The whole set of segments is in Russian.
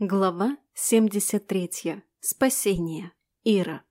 Глава 73. Спасение. Ира.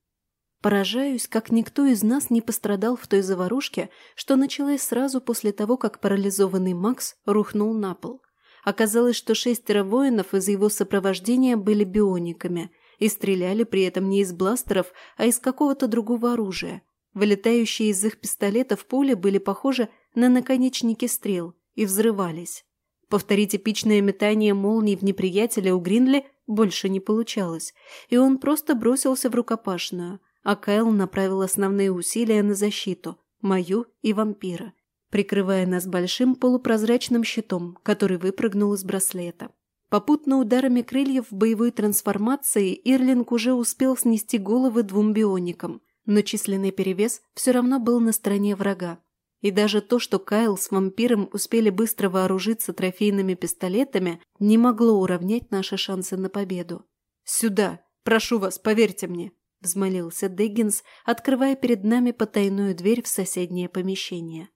Поражаюсь, как никто из нас не пострадал в той заварушке, что началась сразу после того, как парализованный Макс рухнул на пол. Оказалось, что шестеро воинов из его сопровождения были биониками и стреляли при этом не из бластеров, а из какого-то другого оружия. Вылетающие из их пистолетов пули были похожи на наконечники стрел и взрывались. Повторить эпичное метание молний в неприятеля у Гринли больше не получалось, и он просто бросился в рукопашную, а Кайл направил основные усилия на защиту, мою и вампира, прикрывая нас большим полупрозрачным щитом, который выпрыгнул из браслета. Попутно ударами крыльев в боевой трансформации Ирлинг уже успел снести головы двум бионикам, но численный перевес все равно был на стороне врага. И даже то, что Кайл с вампиром успели быстро вооружиться трофейными пистолетами, не могло уравнять наши шансы на победу. «Сюда! Прошу вас, поверьте мне!» – взмолился Деггинс, открывая перед нами потайную дверь в соседнее помещение.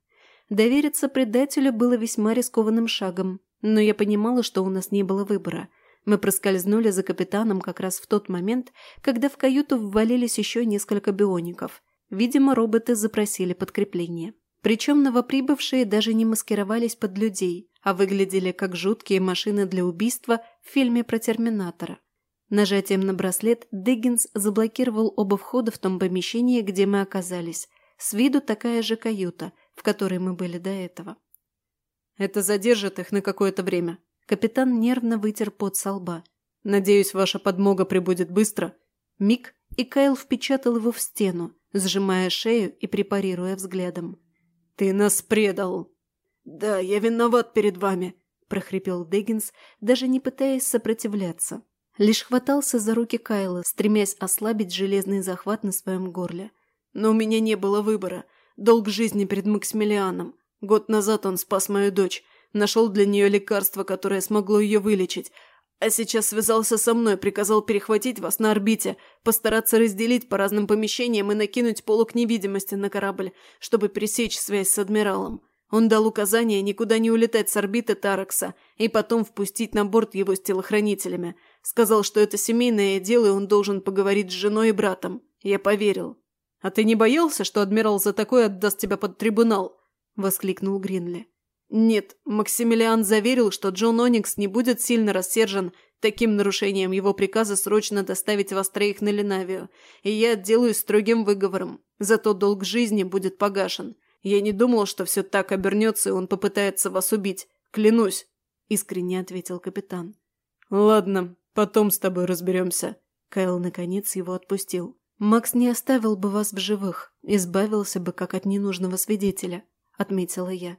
Довериться предателю было весьма рискованным шагом, но я понимала, что у нас не было выбора. Мы проскользнули за капитаном как раз в тот момент, когда в каюту ввалились еще несколько биоников. Видимо, роботы запросили подкрепление. Причем новоприбывшие даже не маскировались под людей, а выглядели как жуткие машины для убийства в фильме про Терминатора. Нажатием на браслет Диггинс заблокировал оба входа в том помещении, где мы оказались. С виду такая же каюта, в которой мы были до этого. «Это задержит их на какое-то время». Капитан нервно вытер пот со лба. «Надеюсь, ваша подмога прибудет быстро». Миг, и Кайл впечатал его в стену, сжимая шею и препарируя взглядом. «Ты нас предал!» «Да, я виноват перед вами!» – прохрипел Дэггинс, даже не пытаясь сопротивляться. Лишь хватался за руки Кайла, стремясь ослабить железный захват на своем горле. «Но у меня не было выбора. Долг жизни перед Максимилианом. Год назад он спас мою дочь, нашел для нее лекарство, которое смогло ее вылечить, а сейчас связался со мной, приказал перехватить вас на орбите, постараться разделить по разным помещениям и накинуть полок невидимости на корабль, чтобы пресечь связь с адмиралом. Он дал указание никуда не улетать с орбиты Таракса и потом впустить на борт его с телохранителями. Сказал, что это семейное дело, и он должен поговорить с женой и братом. Я поверил. «А ты не боялся, что адмирал за такое отдаст тебя под трибунал?» – воскликнул Гринли. Нет, Максимилиан заверил, что Джон Оникс не будет сильно рассержен таким нарушением его приказа срочно доставить вас троих на Ленавию, и я отделаюсь строгим выговором. Зато долг жизни будет погашен. Я не думал, что все так обернется, и он попытается вас убить. Клянусь, — искренне ответил капитан. Ладно, потом с тобой разберемся. Кайл наконец его отпустил. Макс не оставил бы вас в живых, избавился бы как от ненужного свидетеля, — отметила я.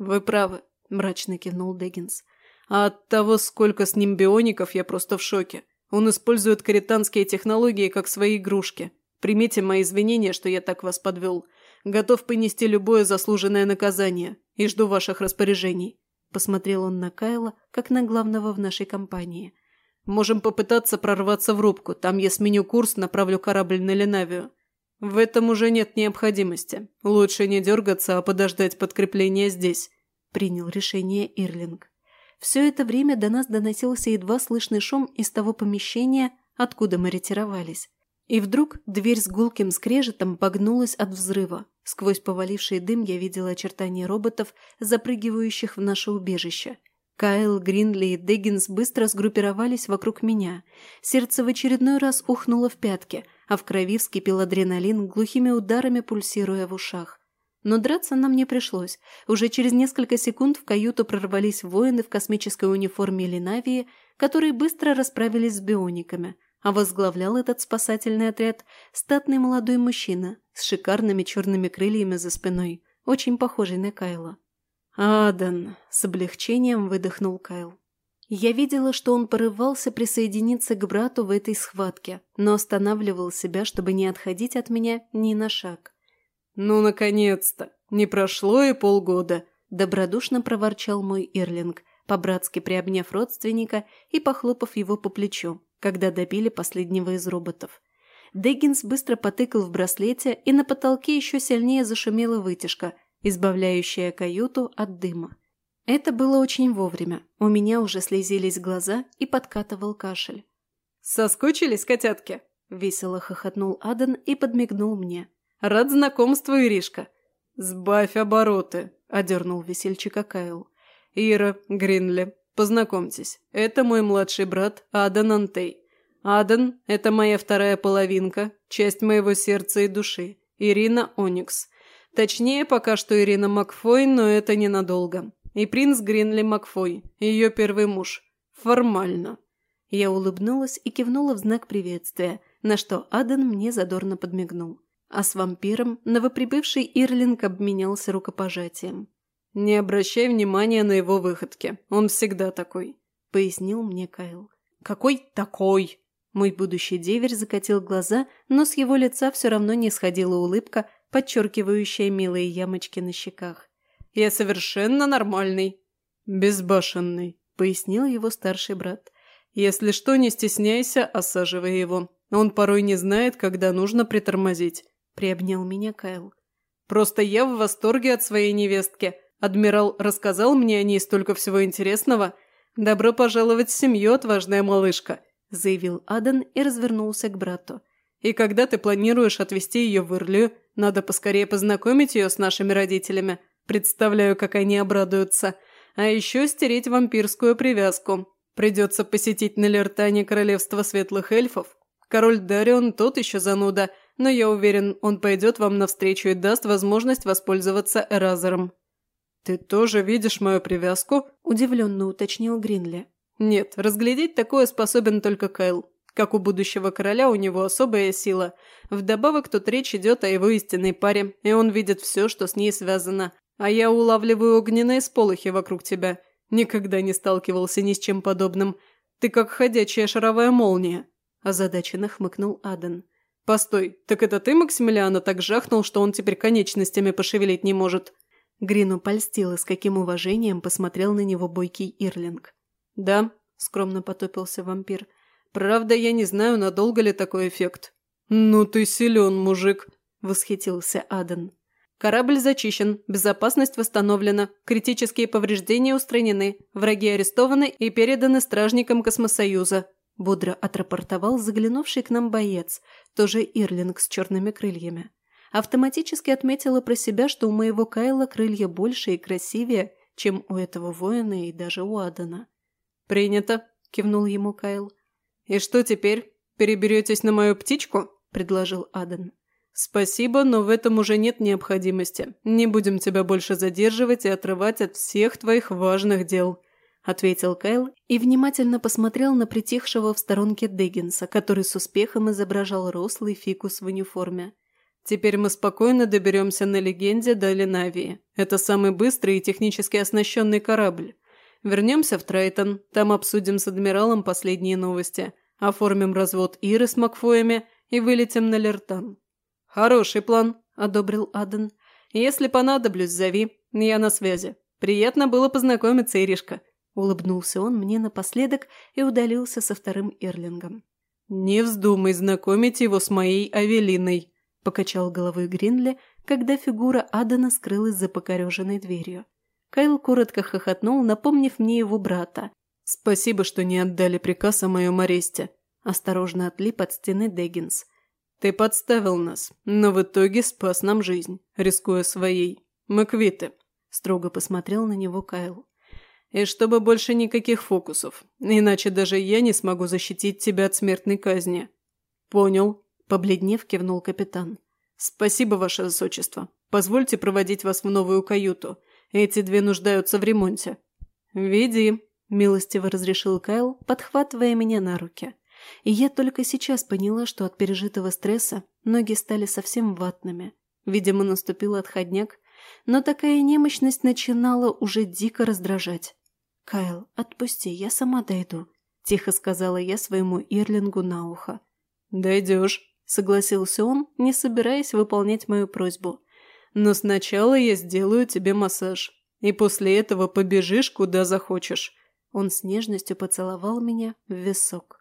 «Вы правы», – мрачно кивнул Деггинс. «А от того, сколько с ним биоников, я просто в шоке. Он использует каританские технологии как свои игрушки. Примите мои извинения, что я так вас подвел. Готов понести любое заслуженное наказание и жду ваших распоряжений». Посмотрел он на Кайла, как на главного в нашей компании. «Можем попытаться прорваться в рубку. Там я сменю курс, направлю корабль на Ленавию. В этом уже нет необходимости. Лучше не дергаться, а подождать подкрепления здесь», – принял решение Ирлинг. Все это время до нас доносился едва слышный шум из того помещения, откуда мы ретировались. И вдруг дверь с гулким скрежетом погнулась от взрыва. Сквозь поваливший дым я видела очертания роботов, запрыгивающих в наше убежище. Кайл, Гринли и Деггинс быстро сгруппировались вокруг меня. Сердце в очередной раз ухнуло в пятки – а в крови вскипел адреналин, глухими ударами пульсируя в ушах. Но драться нам не пришлось. Уже через несколько секунд в каюту прорвались воины в космической униформе Линавии, которые быстро расправились с биониками, а возглавлял этот спасательный отряд статный молодой мужчина с шикарными черными крыльями за спиной, очень похожий на Кайла. «Адан!» – с облегчением выдохнул Кайл. Я видела, что он порывался присоединиться к брату в этой схватке, но останавливал себя, чтобы не отходить от меня ни на шаг. «Ну, наконец-то! Не прошло и полгода!» – добродушно проворчал мой Ирлинг, по-братски приобняв родственника и похлопав его по плечу, когда добили последнего из роботов. Деггинс быстро потыкал в браслете, и на потолке еще сильнее зашумела вытяжка, избавляющая каюту от дыма. Это было очень вовремя. У меня уже слезились глаза и подкатывал кашель. «Соскучились, котятки?» – весело хохотнул Аден и подмигнул мне. «Рад знакомству, Иришка!» «Сбавь обороты!» – одернул весельчика Кайл. «Ира, Гринли, познакомьтесь. Это мой младший брат Аден Антей. Аден – это моя вторая половинка, часть моего сердца и души. Ирина Оникс. Точнее, пока что Ирина Макфой, но это ненадолго. И принц Гринли Макфой, ее первый муж. Формально. Я улыбнулась и кивнула в знак приветствия, на что Аден мне задорно подмигнул. А с вампиром новоприбывший Ирлинг обменялся рукопожатием. «Не обращай внимания на его выходки. Он всегда такой», — пояснил мне Кайл. «Какой такой?» Мой будущий деверь закатил глаза, но с его лица все равно не сходила улыбка, подчеркивающая милые ямочки на щеках. «Я совершенно нормальный». «Безбашенный», — пояснил его старший брат. «Если что, не стесняйся, осаживай его. Он порой не знает, когда нужно притормозить», — приобнял меня Кайл. «Просто я в восторге от своей невестки. Адмирал рассказал мне о ней столько всего интересного. Добро пожаловать в семью, отважная малышка», — заявил Адан и развернулся к брату. «И когда ты планируешь отвезти ее в Ирлию, надо поскорее познакомить ее с нашими родителями. Представляю, как они обрадуются. А еще стереть вампирскую привязку. Придется посетить на Лертане королевство светлых эльфов. Король Дарион тот еще зануда, но я уверен, он пойдет вам навстречу и даст возможность воспользоваться Эразером». «Ты тоже видишь мою привязку?» – удивленно уточнил Гринли. «Нет, разглядеть такое способен только Кайл. Как у будущего короля у него особая сила. Вдобавок тут речь идет о его истинной паре, и он видит все, что с ней связано. А я улавливаю огненные сполохи вокруг тебя. Никогда не сталкивался ни с чем подобным. Ты как ходячая шаровая молния», – озадаченно хмыкнул Аден. «Постой, так это ты Максимилиана так жахнул, что он теперь конечностями пошевелить не может?» Грину польстило, с каким уважением посмотрел на него бойкий Ирлинг. «Да», – скромно потопился вампир. «Правда, я не знаю, надолго ли такой эффект». «Ну ты силен, мужик», – восхитился Аден. «Корабль зачищен, безопасность восстановлена, критические повреждения устранены, враги арестованы и переданы стражникам Космосоюза», – бодро отрапортовал заглянувший к нам боец, тоже Ирлинг с черными крыльями. Автоматически отметила про себя, что у моего Кайла крылья больше и красивее, чем у этого воина и даже у Адана. «Принято», – кивнул ему Кайл. «И что теперь? Переберетесь на мою птичку?» – предложил Адан. «Спасибо, но в этом уже нет необходимости. Не будем тебя больше задерживать и отрывать от всех твоих важных дел», – ответил Кайл и внимательно посмотрел на притихшего в сторонке Деггинса, который с успехом изображал рослый фикус в униформе. «Теперь мы спокойно доберемся на легенде до Ленавии. Это самый быстрый и технически оснащенный корабль. Вернемся в Трейтон, там обсудим с адмиралом последние новости, оформим развод Иры с Макфоями и вылетим на Лертан». «Хороший план», – одобрил Аден. «Если понадоблюсь, зови. Я на связи. Приятно было познакомиться, Иришка». Улыбнулся он мне напоследок и удалился со вторым Эрлингом. «Не вздумай знакомить его с моей Авелиной», – покачал головой Гринли, когда фигура Адена скрылась за покореженной дверью. Кайл коротко хохотнул, напомнив мне его брата. «Спасибо, что не отдали приказ о моем аресте», – осторожно отлип от стены Деггинс. «Ты подставил нас, но в итоге спас нам жизнь, рискуя своей. Мы квиты», – строго посмотрел на него Кайл. «И чтобы больше никаких фокусов, иначе даже я не смогу защитить тебя от смертной казни». «Понял», – побледнев кивнул капитан. «Спасибо, ваше высочество. Позвольте проводить вас в новую каюту. Эти две нуждаются в ремонте». «Веди», – милостиво разрешил Кайл, подхватывая меня на руки. И я только сейчас поняла, что от пережитого стресса ноги стали совсем ватными. Видимо, наступил отходняк, но такая немощность начинала уже дико раздражать. «Кайл, отпусти, я сама дойду», – тихо сказала я своему Ирлингу на ухо. «Дойдешь», – согласился он, не собираясь выполнять мою просьбу. Но сначала я сделаю тебе массаж, и после этого побежишь, куда захочешь». Он с нежностью поцеловал меня в висок.